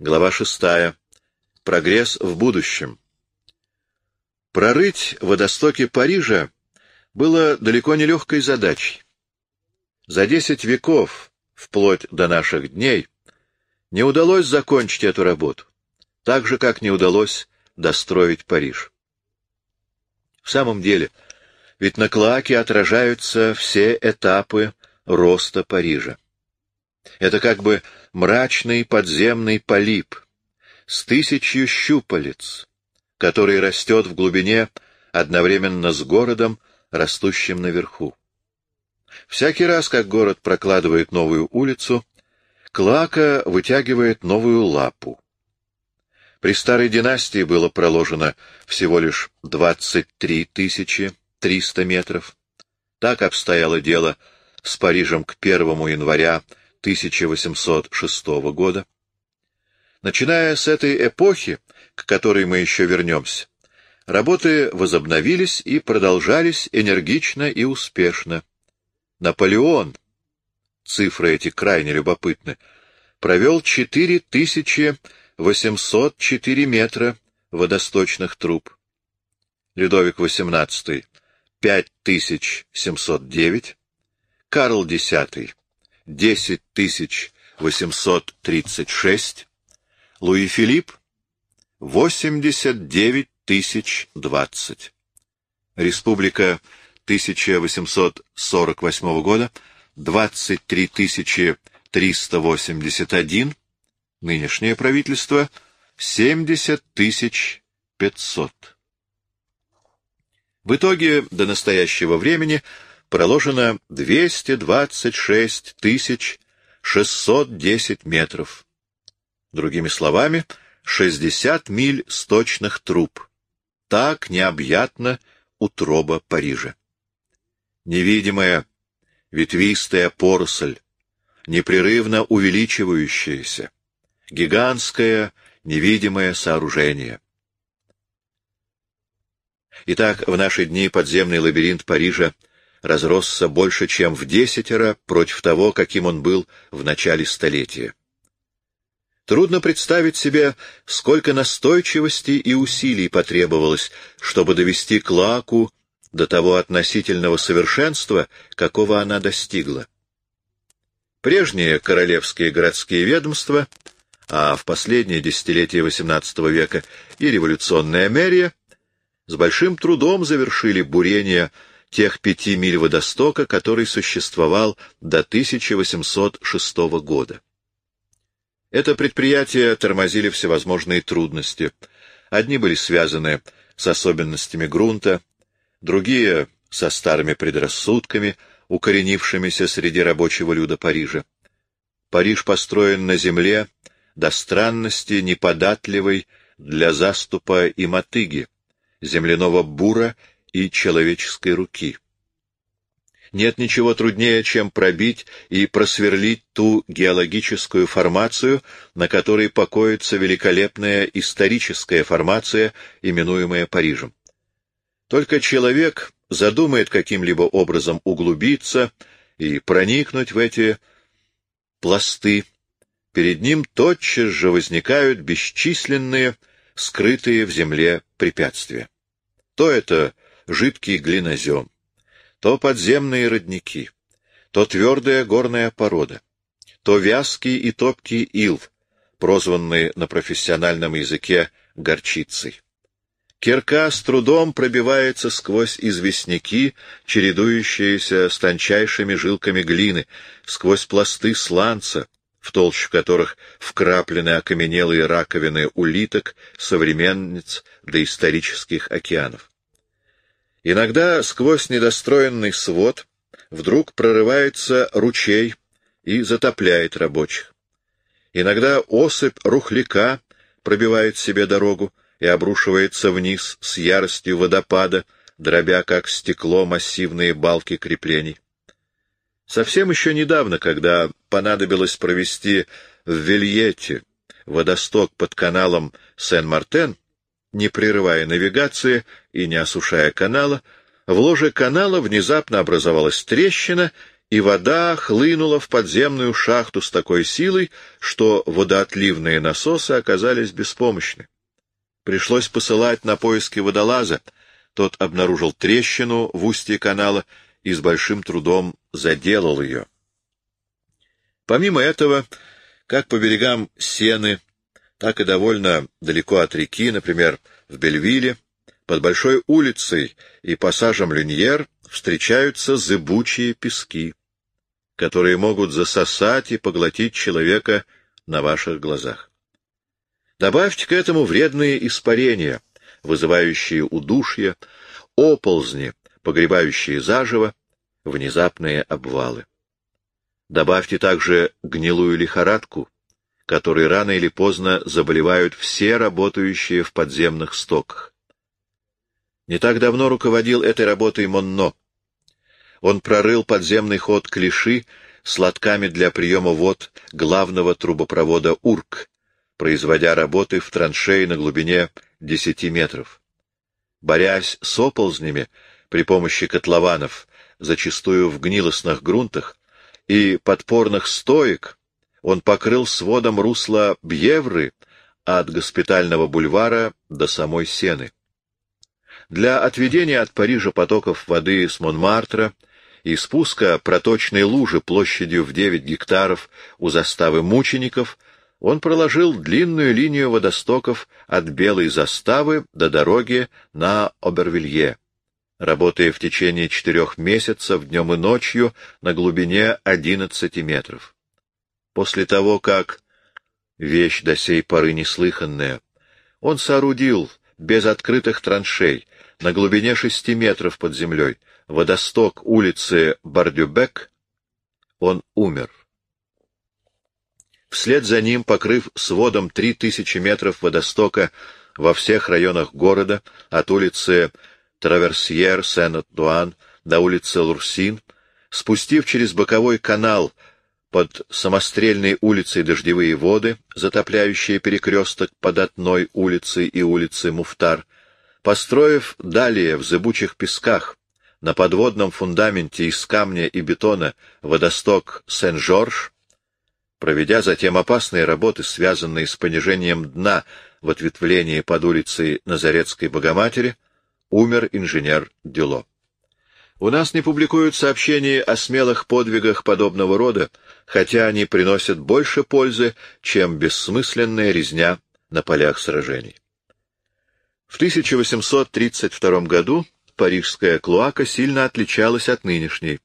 Глава шестая. Прогресс в будущем. Прорыть водостоки Парижа было далеко не легкой задачей. За десять веков, вплоть до наших дней, не удалось закончить эту работу, так же, как не удалось достроить Париж. В самом деле, ведь на Клоаке отражаются все этапы роста Парижа. Это как бы мрачный подземный полип с тысячью щупалец, который растет в глубине одновременно с городом, растущим наверху. Всякий раз, как город прокладывает новую улицу, Клака вытягивает новую лапу. При старой династии было проложено всего лишь 23 300 метров. Так обстояло дело с Парижем к 1 января 1806 года. Начиная с этой эпохи, к которой мы еще вернемся, работы возобновились и продолжались энергично и успешно. Наполеон, цифры эти крайне любопытны, провел 4804 метра водосточных труб. Людовик XVIII — 5709, Карл X — 10836, Луи Филипп — 89020. Республика 1848 года — 23381, нынешнее правительство — 70500. В итоге до настоящего времени проложено 226 610 метров. Другими словами, 60 миль сточных труб. Так необъятна утроба Парижа. Невидимая ветвистая поросль, непрерывно увеличивающаяся, гигантское невидимое сооружение. Итак, в наши дни подземный лабиринт Парижа разросся больше, чем в десятеро против того, каким он был в начале столетия. Трудно представить себе, сколько настойчивости и усилий потребовалось, чтобы довести Клаку до того относительного совершенства, какого она достигла. Прежние королевские городские ведомства, а в последние десятилетия XVIII века и революционная мэрия, с большим трудом завершили бурение тех пяти миль водостока, который существовал до 1806 года. Это предприятие тормозили всевозможные трудности. Одни были связаны с особенностями грунта, другие — со старыми предрассудками, укоренившимися среди рабочего люда Парижа. Париж построен на земле, до странности неподатливой для заступа и мотыги, земляного бура и человеческой руки. Нет ничего труднее, чем пробить и просверлить ту геологическую формацию, на которой покоится великолепная историческая формация, именуемая Парижем. Только человек задумает каким-либо образом углубиться и проникнуть в эти пласты, перед ним тотчас же возникают бесчисленные, скрытые в земле препятствия. То это жидкий глинозем, то подземные родники, то твердая горная порода, то вязкий и топкий ил, прозванный на профессиональном языке горчицей. Кирка с трудом пробивается сквозь известняки, чередующиеся с тончайшими жилками глины, сквозь пласты сланца, в толщу которых вкраплены окаменелые раковины улиток, современниц доисторических океанов. Иногда сквозь недостроенный свод вдруг прорывается ручей и затопляет рабочих. Иногда осыпь рухляка пробивает себе дорогу, и обрушивается вниз с яростью водопада, дробя как стекло массивные балки креплений. Совсем еще недавно, когда понадобилось провести в Вильете водосток под каналом Сен-Мартен, не прерывая навигации и не осушая канала, в ложе канала внезапно образовалась трещина, и вода хлынула в подземную шахту с такой силой, что водоотливные насосы оказались беспомощны. Пришлось посылать на поиски водолаза. Тот обнаружил трещину в устье канала и с большим трудом заделал ее. Помимо этого, как по берегам Сены, так и довольно далеко от реки, например, в Бельвиле, под Большой улицей и пассажем Люньер встречаются зыбучие пески которые могут засосать и поглотить человека на ваших глазах. Добавьте к этому вредные испарения, вызывающие удушье, оползни, погребающие заживо, внезапные обвалы. Добавьте также гнилую лихорадку, которой рано или поздно заболевают все работающие в подземных стоках. Не так давно руководил этой работой Монно. Он прорыл подземный ход Клиши с лотками для приема вод главного трубопровода Урк, производя работы в траншеи на глубине 10 метров. Борясь с оползнями при помощи котлованов, зачастую в гнилостных грунтах, и подпорных стоек, он покрыл сводом русла Бьевры от госпитального бульвара до самой Сены. Для отведения от Парижа потоков воды с Монмартра — и спуска проточной лужи площадью в 9 гектаров у заставы мучеников, он проложил длинную линию водостоков от Белой заставы до дороги на Обервилье, работая в течение четырех месяцев днем и ночью на глубине 11 метров. После того, как, вещь до сей поры неслыханная, он соорудил без открытых траншей на глубине шести метров под землей водосток улицы Бардюбек, он умер. Вслед за ним, покрыв сводом три тысячи метров водостока во всех районах города, от улицы Траверсьер Сен-Дуан до улицы Лурсин, спустив через боковой канал под самострельной улицей дождевые воды, затопляющие перекресток под одной улицей и улицей Муфтар, построив далее в зыбучих песках на подводном фундаменте из камня и бетона водосток Сен-Жорж, проведя затем опасные работы, связанные с понижением дна в ответвлении под улицей Назаретской Богоматери, умер инженер Дюло. У нас не публикуют сообщений о смелых подвигах подобного рода, хотя они приносят больше пользы, чем бессмысленная резня на полях сражений. В 1832 году парижская клоака сильно отличалась от нынешней.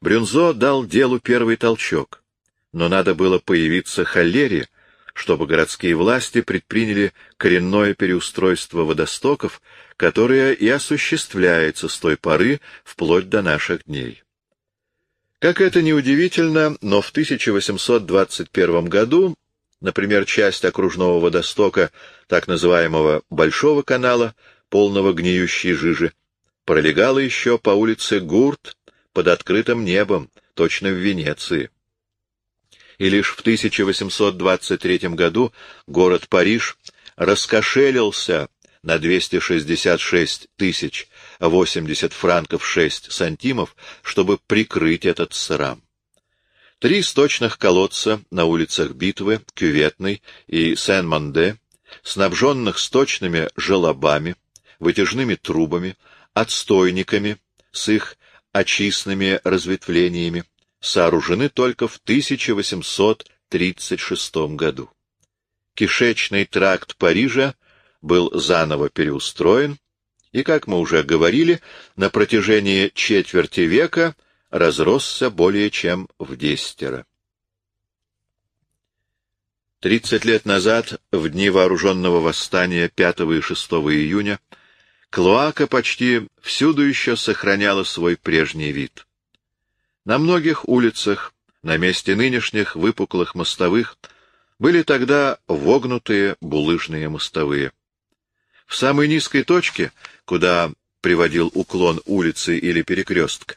Брюнзо дал делу первый толчок, но надо было появиться холере, чтобы городские власти предприняли коренное переустройство водостоков, которое и осуществляется с той поры вплоть до наших дней. Как это ни удивительно, но в 1821 году, например, часть окружного водостока, так называемого Большого канала, полного гниющей жижи, пролегала еще по улице Гурт под открытым небом, точно в Венеции. И лишь в 1823 году город Париж раскошелился на 266 тысяч 80 франков 6 сантимов, чтобы прикрыть этот срам. Три сточных колодца на улицах Битвы, Кюветной и Сен-Манде, снабженных сточными желобами, вытяжными трубами, отстойниками с их очистными разветвлениями сооружены только в 1836 году. Кишечный тракт Парижа был заново переустроен, и, как мы уже говорили, на протяжении четверти века разросся более чем в десятеро. Тридцать лет назад, в дни вооруженного восстания 5 и 6 июня, Клоака почти всюду еще сохраняла свой прежний вид. На многих улицах, на месте нынешних выпуклых мостовых, были тогда вогнутые булыжные мостовые. В самой низкой точке, куда приводил уклон улицы или перекрестка,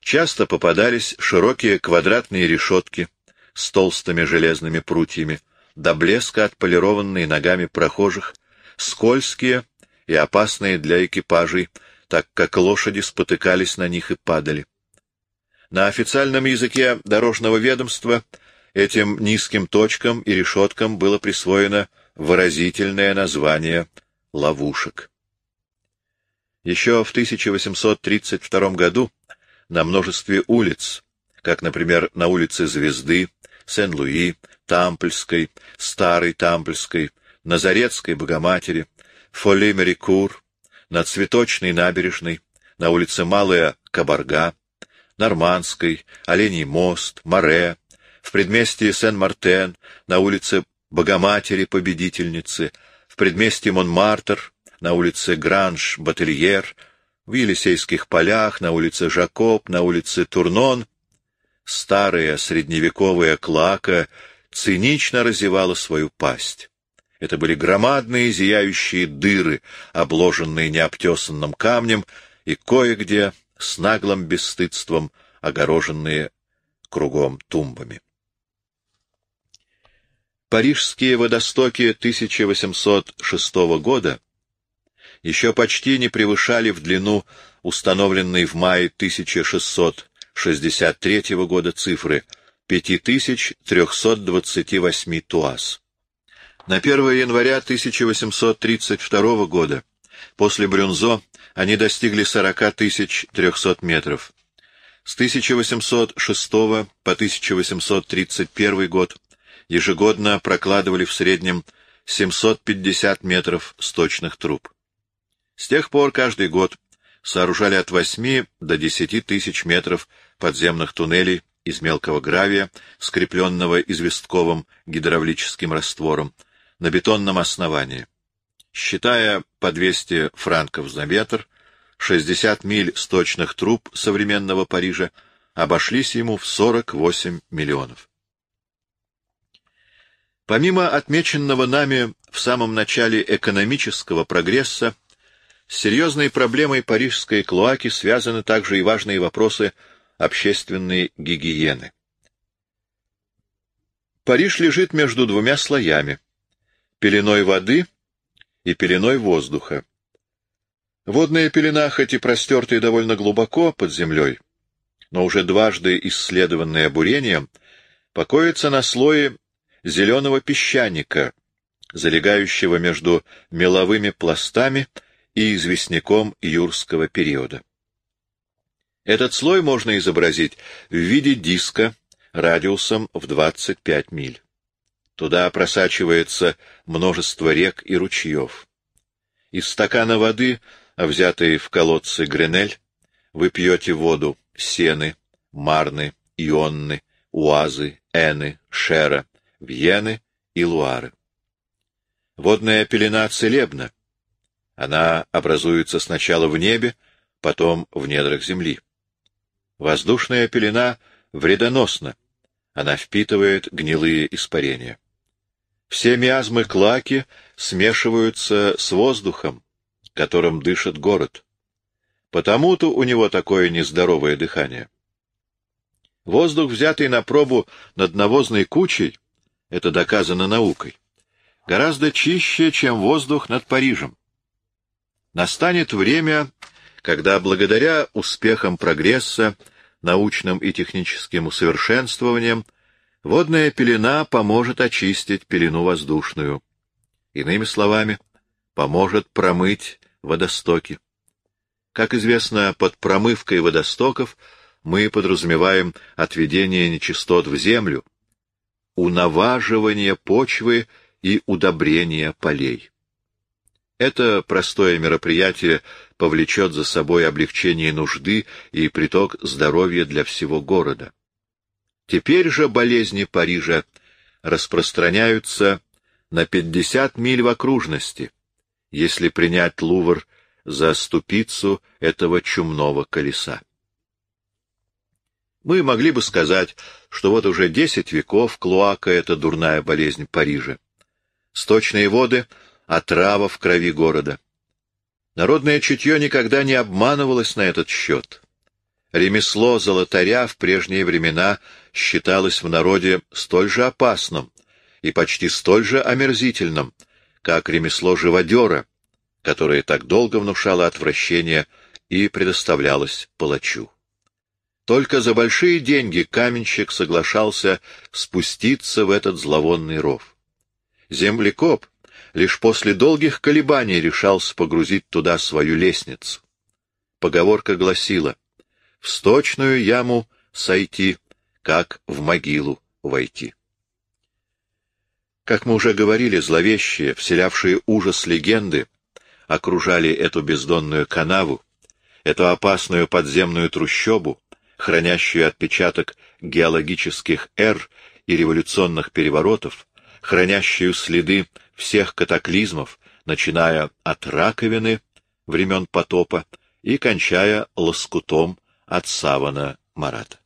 часто попадались широкие квадратные решетки с толстыми железными прутьями, до блеска отполированные ногами прохожих, скользкие, и опасные для экипажей, так как лошади спотыкались на них и падали. На официальном языке дорожного ведомства этим низким точкам и решеткам было присвоено выразительное название «ловушек». Еще в 1832 году на множестве улиц, как, например, на улице Звезды, Сен-Луи, Тампльской, Старой Тампльской, Назаретской Богоматери, Фолли-Мерикур, на Цветочной набережной, на улице Малая Кабарга, Нормандской, Оленей мост, Море, в предместье Сен-Мартен, на улице Богоматери-Победительницы, в предместье Монмартр, на улице Гранж-Батильер, в Елисейских полях, на улице Жакоб, на улице Турнон, старая средневековая клака цинично разевала свою пасть. Это были громадные зияющие дыры, обложенные необтесанным камнем, и кое-где с наглым бесстыдством огороженные кругом тумбами. Парижские водостоки 1806 года еще почти не превышали в длину установленной в мае 1663 года цифры 5328 туаз. На 1 января 1832 года, после Брюнзо, они достигли 40 300 метров. С 1806 по 1831 год ежегодно прокладывали в среднем 750 метров сточных труб. С тех пор каждый год сооружали от 8 до 10 тысяч метров подземных туннелей из мелкого гравия, скрепленного известковым гидравлическим раствором, на бетонном основании. Считая по 200 франков за метр, 60 миль сточных труб современного Парижа обошлись ему в 48 миллионов. Помимо отмеченного нами в самом начале экономического прогресса, с серьезной проблемой парижской клоаки связаны также и важные вопросы общественной гигиены. Париж лежит между двумя слоями — пеленой воды и пеленой воздуха. Водная пелена, хоть и простертая довольно глубоко под землей, но уже дважды исследованная бурением, покоится на слое зеленого песчаника, залегающего между меловыми пластами и известняком юрского периода. Этот слой можно изобразить в виде диска радиусом в 25 миль. Туда просачивается множество рек и ручьев. Из стакана воды, взятой в колодце Гренель, вы пьете воду Сены, Марны, Ионны, Уазы, Эны, Шера, Вьены и Луары. Водная пелена целебна. Она образуется сначала в небе, потом в недрах земли. Воздушная пелена вредоносна. Она впитывает гнилые испарения. Все миазмы клаки смешиваются с воздухом, которым дышит город. Потому-то у него такое нездоровое дыхание. Воздух, взятый на пробу над навозной кучей, это доказано наукой, гораздо чище, чем воздух над Парижем. Настанет время, когда благодаря успехам прогресса, научным и техническим усовершенствованиям, водная пелена поможет очистить пелену воздушную. Иными словами, поможет промыть водостоки. Как известно, под промывкой водостоков мы подразумеваем отведение нечистот в землю, унаваживание почвы и удобрение полей. Это простое мероприятие повлечет за собой облегчение нужды и приток здоровья для всего города. Теперь же болезни Парижа распространяются на 50 миль в окружности, если принять Лувр за ступицу этого чумного колеса. Мы могли бы сказать, что вот уже десять веков клоака — это дурная болезнь Парижа. Сточные воды — отрава в крови города. Народное чутье никогда не обманывалось на этот счет. Ремесло золотаря в прежние времена считалось в народе столь же опасным и почти столь же омерзительным, как ремесло живодера, которое так долго внушало отвращение и предоставлялось палачу. Только за большие деньги каменщик соглашался спуститься в этот зловонный ров. Землекоп лишь после долгих колебаний решался погрузить туда свою лестницу. Поговорка гласила «В сточную яму сойти, как в могилу войти». Как мы уже говорили, зловещие, вселявшие ужас легенды, окружали эту бездонную канаву, эту опасную подземную трущобу, хранящую отпечаток геологических эр и революционных переворотов, хранящую следы всех катаклизмов, начиная от раковины времен потопа и кончая лоскутом от савана Марата.